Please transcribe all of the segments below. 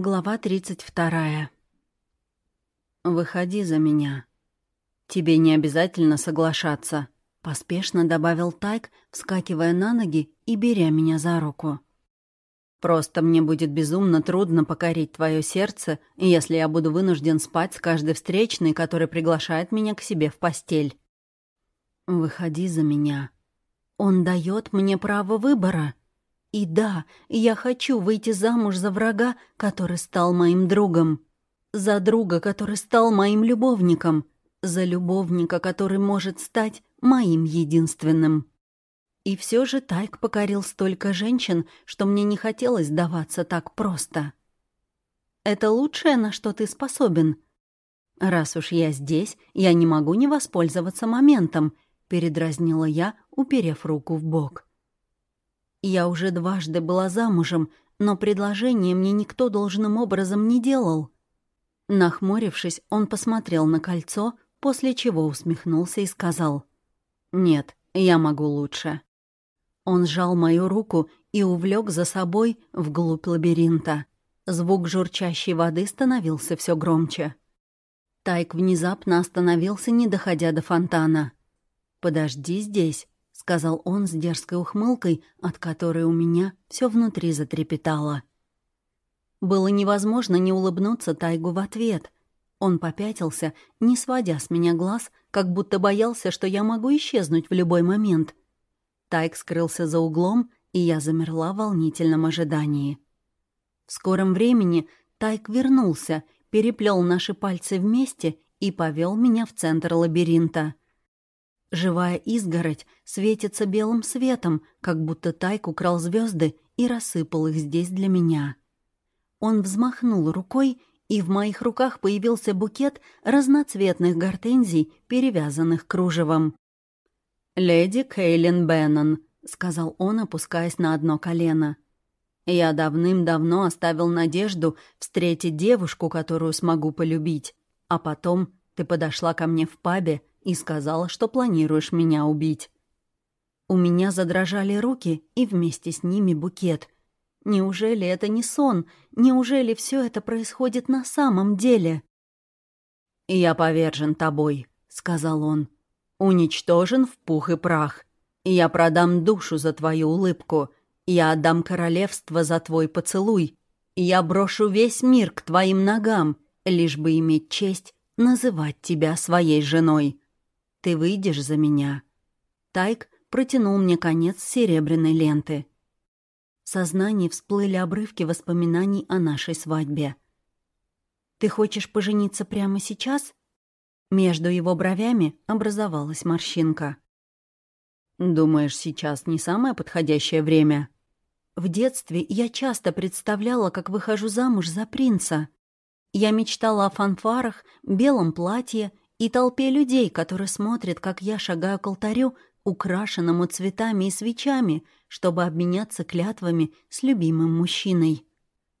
Глава 32. «Выходи за меня. Тебе не обязательно соглашаться», — поспешно добавил Тайк, вскакивая на ноги и беря меня за руку. «Просто мне будет безумно трудно покорить твое сердце, если я буду вынужден спать с каждой встречной, который приглашает меня к себе в постель. Выходи за меня. Он дает мне право выбора». И да, я хочу выйти замуж за врага, который стал моим другом. За друга, который стал моим любовником. За любовника, который может стать моим единственным. И все же Тайк покорил столько женщин, что мне не хотелось сдаваться так просто. «Это лучшее, на что ты способен?» «Раз уж я здесь, я не могу не воспользоваться моментом», — передразнила я, уперев руку в бок. Я уже дважды была замужем, но предложение мне никто должным образом не делал. Нахмурившись, он посмотрел на кольцо, после чего усмехнулся и сказал «Нет, я могу лучше». Он сжал мою руку и увлек за собой вглубь лабиринта. Звук журчащей воды становился все громче. Тайк внезапно остановился, не доходя до фонтана. «Подожди здесь», сказал он с дерзкой ухмылкой, от которой у меня все внутри затрепетало. Было невозможно не улыбнуться Тайгу в ответ. Он попятился, не сводя с меня глаз, как будто боялся, что я могу исчезнуть в любой момент. Тайг скрылся за углом, и я замерла в волнительном ожидании. В скором времени Тайк вернулся, переплел наши пальцы вместе и повел меня в центр лабиринта — Живая изгородь светится белым светом, как будто Тайк украл звезды и рассыпал их здесь для меня. Он взмахнул рукой, и в моих руках появился букет разноцветных гортензий, перевязанных кружевом. «Леди Кейлин Беннон», — сказал он, опускаясь на одно колено. «Я давным-давно оставил надежду встретить девушку, которую смогу полюбить, а потом ты подошла ко мне в пабе и сказала, что планируешь меня убить. У меня задрожали руки и вместе с ними букет. Неужели это не сон? Неужели все это происходит на самом деле? «Я повержен тобой», — сказал он. «Уничтожен в пух и прах. Я продам душу за твою улыбку. Я отдам королевство за твой поцелуй. Я брошу весь мир к твоим ногам, лишь бы иметь честь называть тебя своей женой. Ты выйдешь за меня». Тайк протянул мне конец серебряной ленты. В сознании всплыли обрывки воспоминаний о нашей свадьбе. «Ты хочешь пожениться прямо сейчас?» Между его бровями образовалась морщинка. «Думаешь, сейчас не самое подходящее время?» В детстве я часто представляла, как выхожу замуж за принца. Я мечтала о фанфарах, белом платье и толпе людей, которые смотрят, как я шагаю к алтарю, украшенному цветами и свечами, чтобы обменяться клятвами с любимым мужчиной.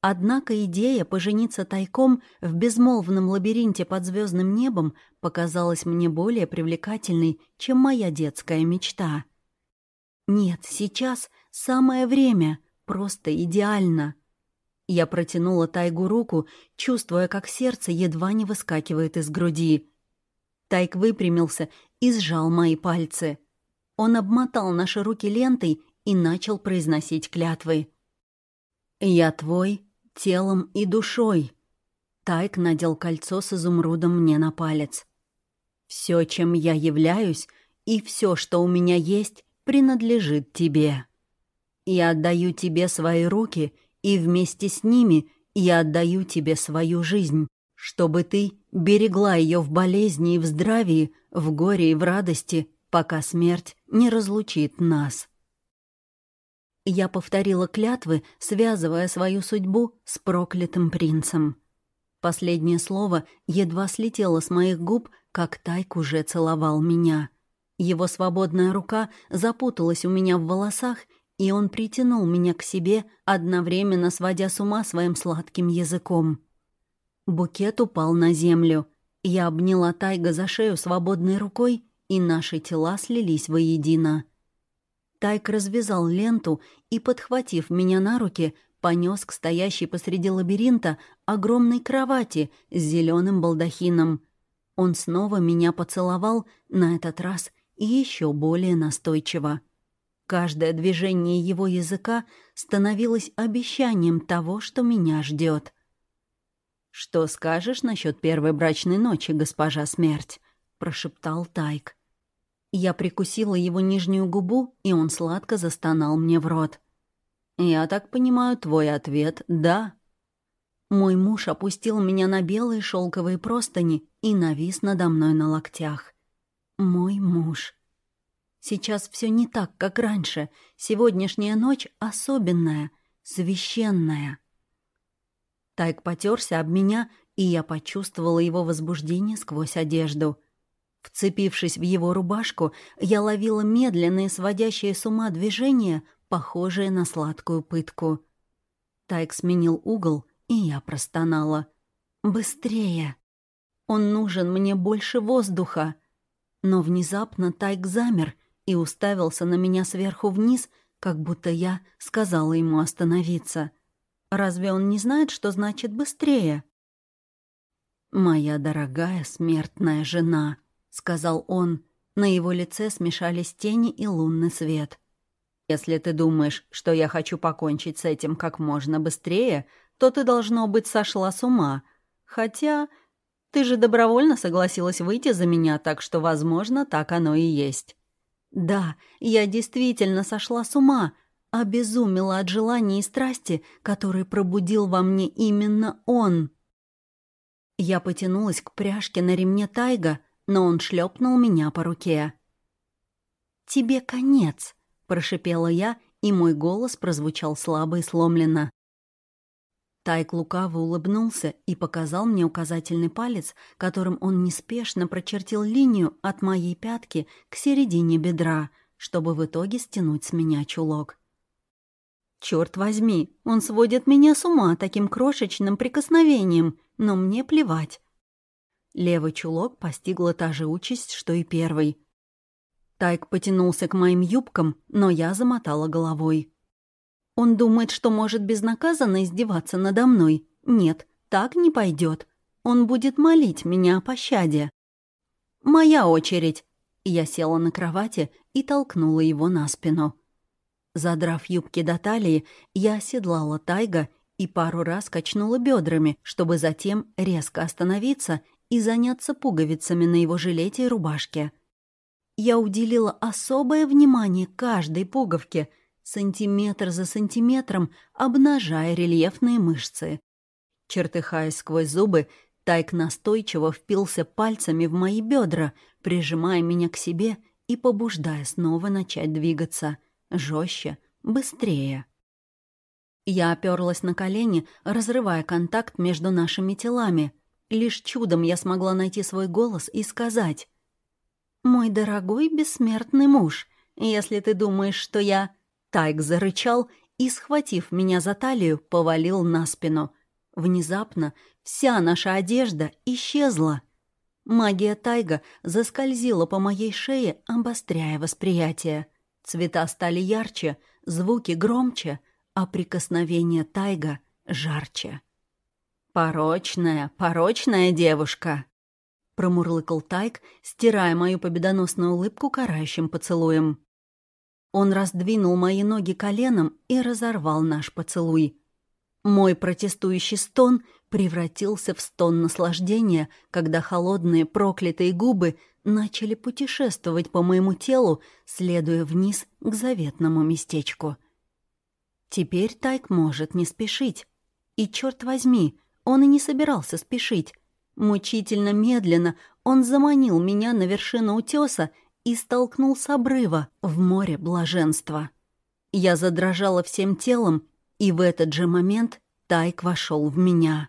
Однако идея пожениться тайком в безмолвном лабиринте под звездным небом показалась мне более привлекательной, чем моя детская мечта. Нет, сейчас самое время, просто идеально. Я протянула тайгу руку, чувствуя, как сердце едва не выскакивает из груди — Тайк выпрямился и сжал мои пальцы. Он обмотал наши руки лентой и начал произносить клятвы. «Я твой телом и душой». Тайк надел кольцо с изумрудом мне на палец. «Все, чем я являюсь, и все, что у меня есть, принадлежит тебе. Я отдаю тебе свои руки, и вместе с ними я отдаю тебе свою жизнь чтобы ты берегла ее в болезни и в здравии, в горе и в радости, пока смерть не разлучит нас. Я повторила клятвы, связывая свою судьбу с проклятым принцем. Последнее слово едва слетело с моих губ, как Тайк уже целовал меня. Его свободная рука запуталась у меня в волосах, и он притянул меня к себе, одновременно сводя с ума своим сладким языком. Букет упал на землю. Я обняла Тайга за шею свободной рукой, и наши тела слились воедино. Тайк развязал ленту и, подхватив меня на руки, понес к стоящей посреди лабиринта огромной кровати с зеленым балдахином. Он снова меня поцеловал, на этот раз и еще более настойчиво. Каждое движение его языка становилось обещанием того, что меня ждет. «Что скажешь насчет первой брачной ночи, госпожа смерть?» — прошептал Тайк. Я прикусила его нижнюю губу, и он сладко застонал мне в рот. «Я так понимаю, твой ответ — да». Мой муж опустил меня на белые шелковые простыни и навис надо мной на локтях. Мой муж. Сейчас все не так, как раньше. Сегодняшняя ночь особенная, священная. Тайк потерся об меня, и я почувствовала его возбуждение сквозь одежду. Вцепившись в его рубашку, я ловила медленные, сводящие с ума движения, похожие на сладкую пытку. Тайк сменил угол, и я простонала. «Быстрее! Он нужен мне больше воздуха!» Но внезапно Тайк замер и уставился на меня сверху вниз, как будто я сказала ему остановиться — Разве он не знает, что значит «быстрее»?» «Моя дорогая смертная жена», — сказал он. На его лице смешались тени и лунный свет. «Если ты думаешь, что я хочу покончить с этим как можно быстрее, то ты, должно быть, сошла с ума. Хотя ты же добровольно согласилась выйти за меня, так что, возможно, так оно и есть». «Да, я действительно сошла с ума», обезумела от желания и страсти, который пробудил во мне именно он. Я потянулась к пряжке на ремне тайга, но он шлепнул меня по руке. «Тебе конец», — прошипела я, и мой голос прозвучал слабо и сломленно. Тайк лукаво улыбнулся и показал мне указательный палец, которым он неспешно прочертил линию от моей пятки к середине бедра, чтобы в итоге стянуть с меня чулок. Черт возьми, он сводит меня с ума таким крошечным прикосновением, но мне плевать. Левый чулок постигла та же участь, что и первый. Тайк потянулся к моим юбкам, но я замотала головой. Он думает, что может безнаказанно издеваться надо мной. Нет, так не пойдет. Он будет молить меня о пощаде. «Моя очередь!» Я села на кровати и толкнула его на спину. Задрав юбки до талии, я оседлала тайга и пару раз качнула бедрами, чтобы затем резко остановиться и заняться пуговицами на его жилете и рубашке. Я уделила особое внимание каждой пуговке, сантиметр за сантиметром обнажая рельефные мышцы. Чертыхаясь сквозь зубы, Тайк настойчиво впился пальцами в мои бедра, прижимая меня к себе и побуждая снова начать двигаться — жестче, быстрее. Я оперлась на колени, разрывая контакт между нашими телами. Лишь чудом я смогла найти свой голос и сказать. «Мой дорогой бессмертный муж, если ты думаешь, что я...» Тайк зарычал и, схватив меня за талию, повалил на спину. Внезапно вся наша одежда исчезла. Магия Тайга заскользила по моей шее, обостряя восприятие. Цвета стали ярче, звуки громче, а прикосновение тайга жарче. «Порочная, порочная девушка!» Промурлыкал Тайг, стирая мою победоносную улыбку карающим поцелуем. Он раздвинул мои ноги коленом и разорвал наш поцелуй. Мой протестующий стон превратился в стон наслаждения, когда холодные проклятые губы начали путешествовать по моему телу, следуя вниз к заветному местечку. Теперь Тайк может не спешить. И, черт возьми, он и не собирался спешить. Мучительно медленно он заманил меня на вершину утеса и столкнул с обрыва в море блаженства. Я задрожала всем телом, и в этот же момент Тайк вошел в меня.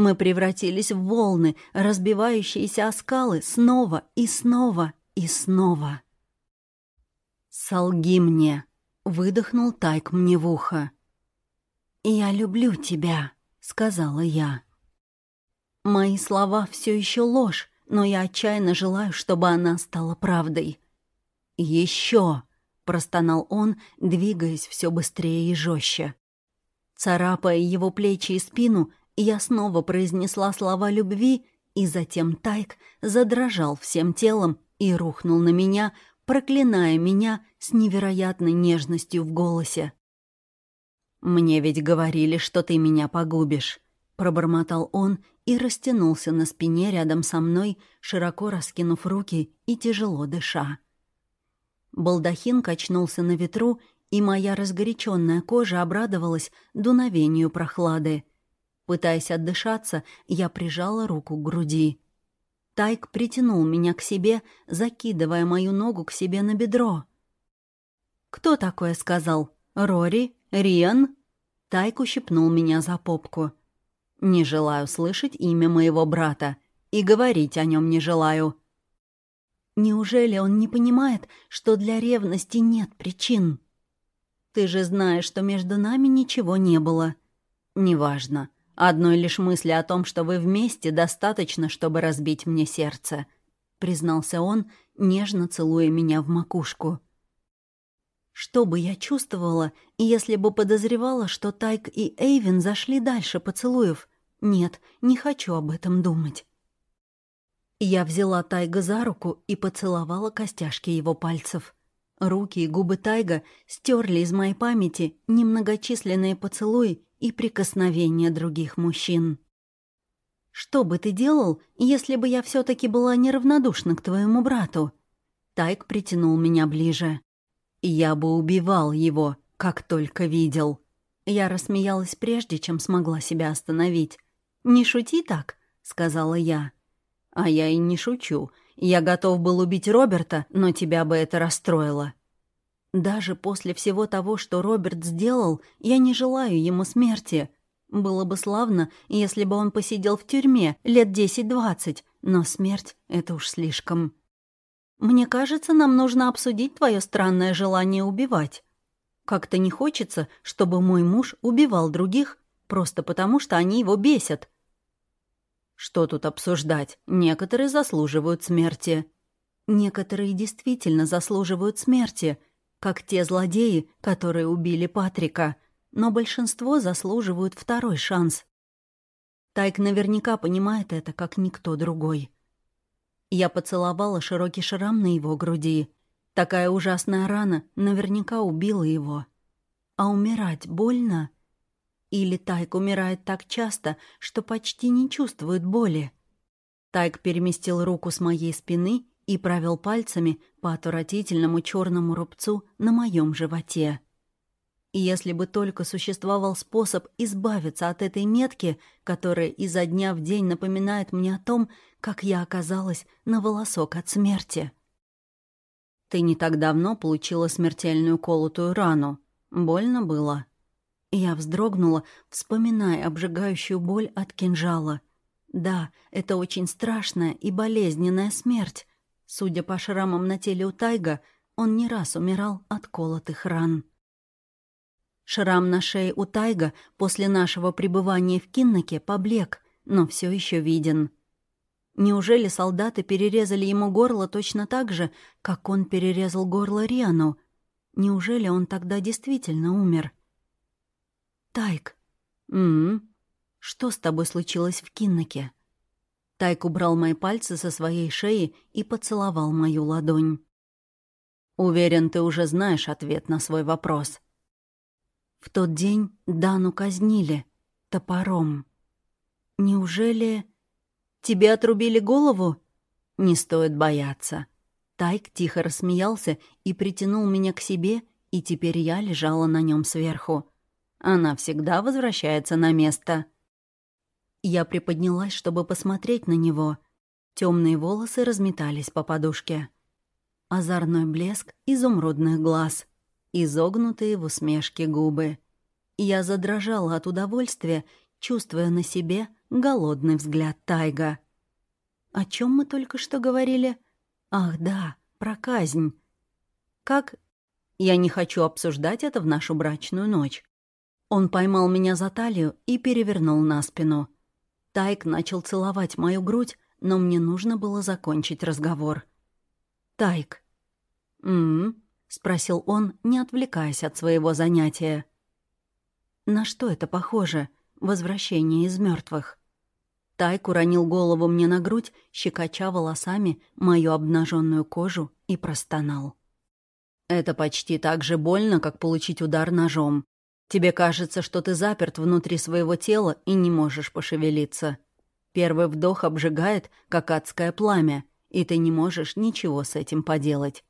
Мы превратились в волны, разбивающиеся о скалы снова и снова и снова. «Солги мне!» — выдохнул Тайк мне в ухо. «Я люблю тебя», — сказала я. Мои слова все еще ложь, но я отчаянно желаю, чтобы она стала правдой. «Еще!» — простонал он, двигаясь все быстрее и жестче. Царапая его плечи и спину, я снова произнесла слова любви, и затем Тайк задрожал всем телом и рухнул на меня, проклиная меня с невероятной нежностью в голосе. «Мне ведь говорили, что ты меня погубишь», — пробормотал он и растянулся на спине рядом со мной, широко раскинув руки и тяжело дыша. Балдахин качнулся на ветру, и моя разгоряченная кожа обрадовалась дуновению прохлады. Пытаясь отдышаться, я прижала руку к груди. Тайк притянул меня к себе, закидывая мою ногу к себе на бедро. «Кто такое сказал? Рори? Риан?» Тайк ущипнул меня за попку. «Не желаю слышать имя моего брата. И говорить о нем не желаю». Неужели он не понимает, что для ревности нет причин? Ты же знаешь, что между нами ничего не было. Неважно. Одной лишь мысли о том, что вы вместе, достаточно, чтобы разбить мне сердце», — признался он, нежно целуя меня в макушку. Что бы я чувствовала, если бы подозревала, что Тайк и Эйвин зашли дальше поцелуев? Нет, не хочу об этом думать. Я взяла Тайга за руку и поцеловала костяшки его пальцев. Руки и губы Тайга стерли из моей памяти немногочисленные поцелуи и прикосновения других мужчин. «Что бы ты делал, если бы я все таки была неравнодушна к твоему брату?» Тайк притянул меня ближе. «Я бы убивал его, как только видел». Я рассмеялась прежде, чем смогла себя остановить. «Не шути так», — сказала я. «А я и не шучу. Я готов был убить Роберта, но тебя бы это расстроило. Даже после всего того, что Роберт сделал, я не желаю ему смерти. Было бы славно, если бы он посидел в тюрьме лет десять-двадцать, но смерть — это уж слишком. Мне кажется, нам нужно обсудить твое странное желание убивать. Как-то не хочется, чтобы мой муж убивал других просто потому, что они его бесят. Что тут обсуждать? Некоторые заслуживают смерти. Некоторые действительно заслуживают смерти — как те злодеи, которые убили Патрика, но большинство заслуживают второй шанс. Тайк наверняка понимает это, как никто другой. Я поцеловала широкий шрам на его груди. Такая ужасная рана наверняка убила его. А умирать больно? Или Тайк умирает так часто, что почти не чувствует боли? Тайк переместил руку с моей спины и провел пальцами по отвратительному черному рубцу на моем животе. Если бы только существовал способ избавиться от этой метки, которая изо дня в день напоминает мне о том, как я оказалась на волосок от смерти. Ты не так давно получила смертельную колотую рану. Больно было. Я вздрогнула, вспоминая обжигающую боль от кинжала. Да, это очень страшная и болезненная смерть, Судя по шрамам на теле у Тайга, он не раз умирал от колотых ран. Шрам на шее у Тайга после нашего пребывания в Киннаке поблек, но все еще виден. Неужели солдаты перерезали ему горло точно так же, как он перерезал горло Риану? Неужели он тогда действительно умер? «Тайк, м, -м что с тобой случилось в Киннаке?» Тайк убрал мои пальцы со своей шеи и поцеловал мою ладонь. «Уверен, ты уже знаешь ответ на свой вопрос». В тот день Дану казнили топором. «Неужели тебе отрубили голову?» «Не стоит бояться». Тайк тихо рассмеялся и притянул меня к себе, и теперь я лежала на нем сверху. Она всегда возвращается на место. Я приподнялась, чтобы посмотреть на него. Темные волосы разметались по подушке. Озорной блеск изумрудных глаз, изогнутые в усмешке губы. Я задрожала от удовольствия, чувствуя на себе голодный взгляд Тайга. «О чем мы только что говорили? Ах, да, про казнь. Как... Я не хочу обсуждать это в нашу брачную ночь». Он поймал меня за талию и перевернул на спину — Тайк начал целовать мою грудь, но мне нужно было закончить разговор. «Тайк». «М-м-м», спросил он, не отвлекаясь от своего занятия. На что это похоже? Возвращение из мертвых. Тайк уронил голову мне на грудь, щекоча волосами мою обнаженную кожу и простонал. «Это почти так же больно, как получить удар ножом. Тебе кажется, что ты заперт внутри своего тела и не можешь пошевелиться. Первый вдох обжигает, как адское пламя, и ты не можешь ничего с этим поделать.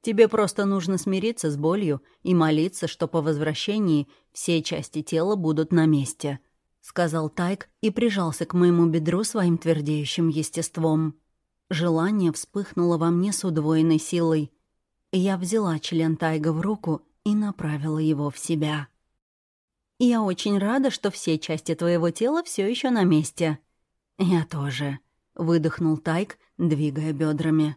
Тебе просто нужно смириться с болью и молиться, что по возвращении все части тела будут на месте», — сказал Тайк и прижался к моему бедру своим твердеющим естеством. Желание вспыхнуло во мне с удвоенной силой. Я взяла член Тайга в руку и направила его в себя. «Я очень рада, что все части твоего тела все еще на месте». «Я тоже», — выдохнул Тайк, двигая бедрами.